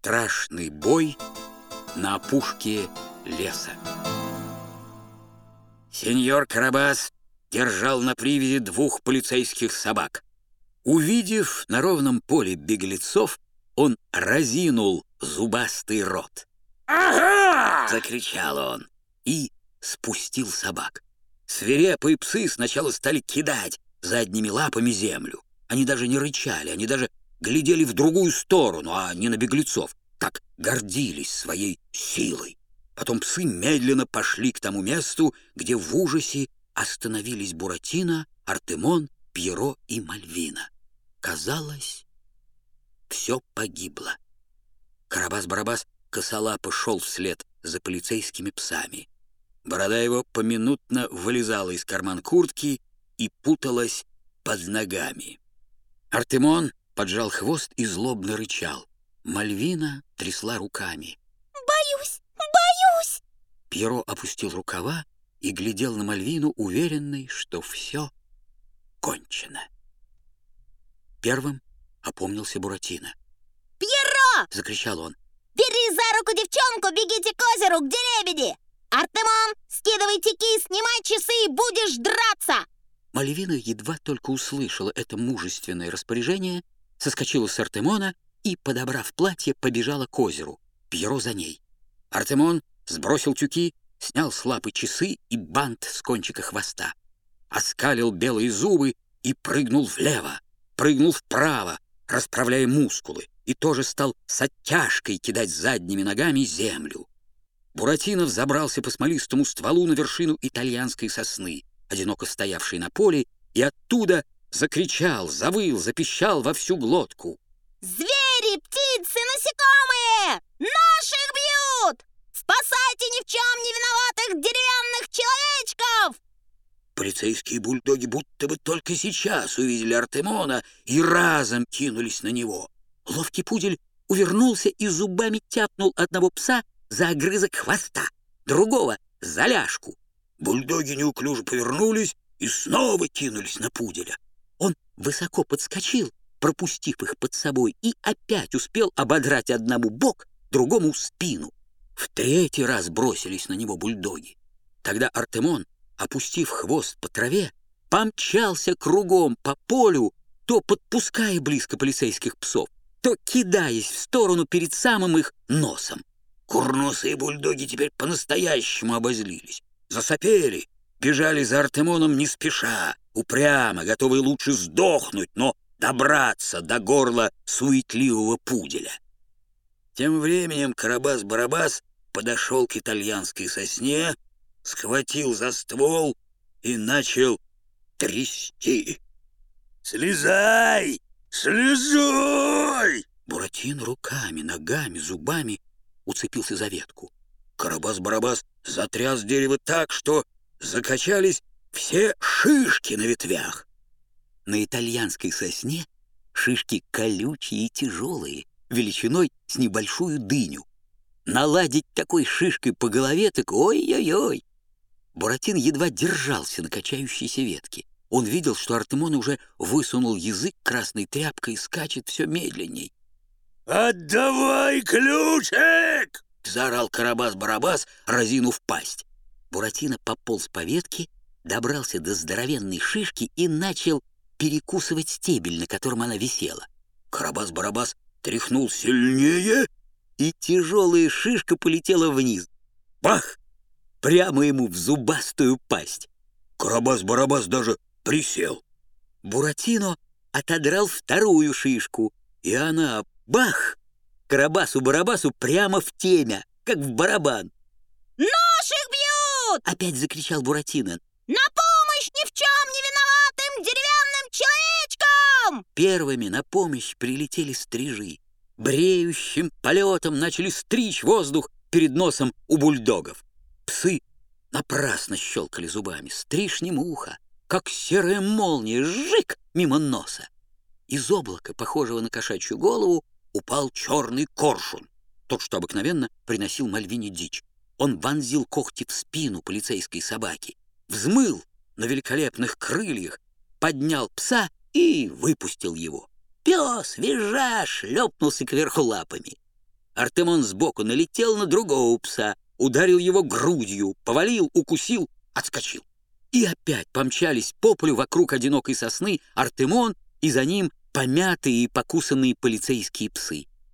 Страшный бой на опушке леса. Сеньор Карабас держал на привязи двух полицейских собак. Увидев на ровном поле беглецов, он разинул зубастый рот. «Ага!» — закричал он и спустил собак. Свирепые псы сначала стали кидать задними лапами землю. Они даже не рычали, они даже глядели в другую сторону, а не на беглецов. Так гордились своей силой. Потом псы медленно пошли к тому месту, где в ужасе остановились Буратино, Артемон, Пьеро и Мальвина. Казалось, все погибло. Карабас-Барабас косолапо шел вслед за полицейскими псами. Борода его поминутно вылезала из карман куртки и путалась под ногами. Артемон поджал хвост и злобно рычал. Мальвина трясла руками. «Боюсь, боюсь!» Пьеро опустил рукава и глядел на Мальвину, уверенный, что все кончено. Первым опомнился Буратино. «Пьеро!» — закричал он. «Бери за руку девчонку, бегите к озеру, где лебеди! Артемон, скидывай тики, снимай часы и будешь драться!» Мальвина едва только услышала это мужественное распоряжение, соскочила с Артемона и, подобрав платье, побежала к озеру. Пьеро за ней. Артемон сбросил тюки, снял с лапы часы и бант с кончика хвоста. Оскалил белые зубы и прыгнул влево, прыгнул вправо, расправляя мускулы, и тоже стал с оттяжкой кидать задними ногами землю. Буратино забрался по смолистому стволу на вершину итальянской сосны, одиноко стоявшей на поле, и оттуда закричал, завыл, запищал во всю глотку. «Звери, птицы, насекомые! Наших бьют! Спасайте ни в чем не виноватых деревянных человечков!» Полицейские бульдоги будто бы только сейчас увидели Артемона и разом кинулись на него. Ловкий пудель увернулся и зубами тяпнул одного пса за огрызок хвоста, другого — за ляжку. Бульдоги неуклюже повернулись и снова кинулись на пуделя. Он высоко подскочил, пропустив их под собой, и опять успел ободрать одному бок, другому спину. В третий раз бросились на него бульдоги. Тогда Артемон, опустив хвост по траве, помчался кругом по полю, то подпуская близко полицейских псов, то кидаясь в сторону перед самым их носом. Курносые бульдоги теперь по-настоящему обозлились. Засопели, бежали за Артемоном не спеша, упрямо, готовые лучше сдохнуть, но добраться до горла суетливого пуделя. Тем временем Карабас-Барабас подошел к итальянской сосне, схватил за ствол и начал трясти. «Слезай! Слезай!» Буратин руками, ногами, зубами уцепился за ветку. Карабас-Барабас затряс дерево так, что закачались все шишки на ветвях. На итальянской сосне шишки колючие и тяжелые, величиной с небольшую дыню. Наладить такой шишкой по голове так ой-ой-ой. Буратин едва держался на качающейся ветке. Он видел, что Артемон уже высунул язык красной тряпкой и скачет все медленней. «Отдавай ключик!» — заорал Карабас-Барабас, разинув пасть. Буратино пополз по ветке, добрался до здоровенной шишки и начал перекусывать стебель, на котором она висела. Карабас-Барабас тряхнул сильнее, и тяжелая шишка полетела вниз. Бах! Прямо ему в зубастую пасть. Карабас-Барабас даже присел. Буратино отодрал вторую шишку, и она, бах, Карабасу-Барабасу прямо в темя, как в барабан. «Наших бьют!» — опять закричал Буратино. «На помощь ни в чем не виноватым деревянным человечкам!» Первыми на помощь прилетели стрижи. Бреющим полетом начали стричь воздух перед носом у бульдогов. Псы напрасно щелкали зубами. Стриж не муха, как серая молния, жик мимо носа. Из облака, похожего на кошачью голову, упал черный коршун, тот, что обыкновенно приносил Мальвине дичь. Он вонзил когти в спину полицейской собаки, взмыл на великолепных крыльях, поднял пса и выпустил его. Пес, визжа, шлепнулся кверху лапами. Артемон сбоку налетел на другого пса, ударил его грудью, повалил, укусил, отскочил. И опять помчались по полю вокруг одинокой сосны Артемон и за ним помятые и покусанные полицейские псы.